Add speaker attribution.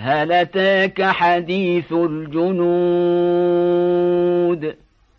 Speaker 1: هل أتاك حديث الجنود